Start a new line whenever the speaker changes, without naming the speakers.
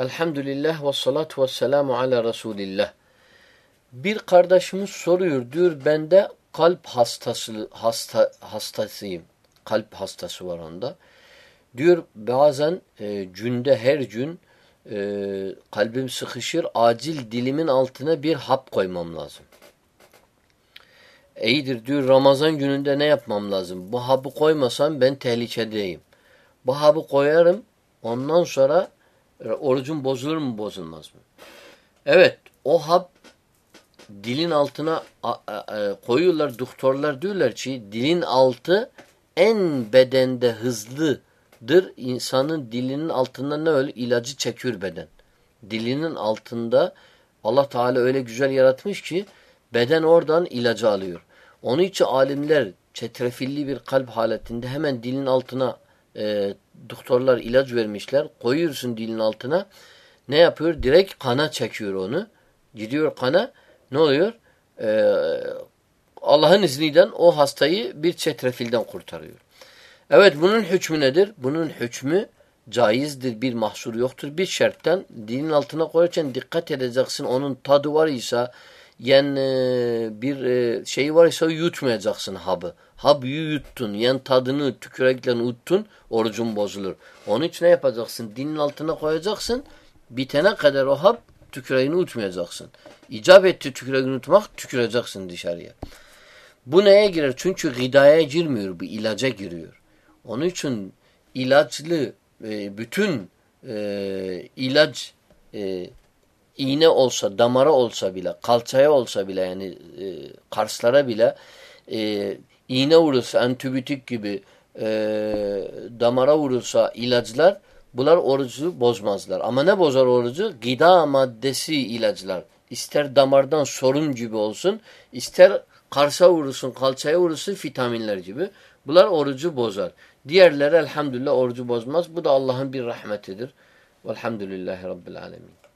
Elhamdülillah ve salatu ve selamu ala Resulillah. Bir kardeşimiz soruyor diyor bende kalp hastası hasta hastasıyım. Kalp hastası var onda. Diyor bazen e, günde her gün e, kalbim sıkışır acil dilimin altına bir hap koymam lazım. İyidir diyor Ramazan gününde ne yapmam lazım? Bu hapı koymasam ben tehlikedeyim. Bu hapı koyarım ondan sonra e, orucun bozulur mu bozulmaz mı? Evet o hap dilin altına a, koyuyorlar doktorlar diyorlar ki dilin altı en bedende hızlıdır. insanın dilinin altında ne öyle ilacı çekiyor beden. Dilinin altında Allah Teala öyle güzel yaratmış ki beden oradan ilacı alıyor. Onun için alimler çetrefilli bir kalp haletinde hemen dilin altına e, doktorlar ilaç vermişler. Koyuyorsun dilin altına. Ne yapıyor? Direkt kana çekiyor onu. Gidiyor kana. Ne oluyor? Ee, Allah'ın izniyle o hastayı bir çetrefilden kurtarıyor. Evet bunun hükmü nedir? Bunun hükmü caizdir. Bir mahsur yoktur. Bir şarttan dilin altına koyarken dikkat edeceksin. Onun tadı var ise yani bir e, şey var ise yutmayacaksın habı. Habı yuttun. Yani tadını tükürekle uttun. Orucun bozulur. Onun için ne yapacaksın? Dilin altına koyacaksın. Bitene kadar o hap tüküreğini utmayacaksın. İcap etti tüküreğini utmak tüküreceksin dışarıya. Bu neye girer? Çünkü gıdaya girmiyor. Bu ilaca giriyor. Onun için ilaçlı e, bütün ilaç e, iğne olsa, damara olsa bile, kalçaya olsa bile yani e, karslara bile e, iğne vurursa, antibiyotik gibi e, damara vurursa ilaçlar bunlar orucu bozmazlar. Ama ne bozar orucu? Gıda maddesi ilaçlar. İster damardan sorun gibi olsun, ister karsa vurursun, kalçaya vurursun vitaminler gibi. Bunlar orucu bozar. Diğerleri elhamdülillah orucu bozmaz. Bu da Allah'ın bir rahmetidir. Velhamdülillahi Rabbil Alemin.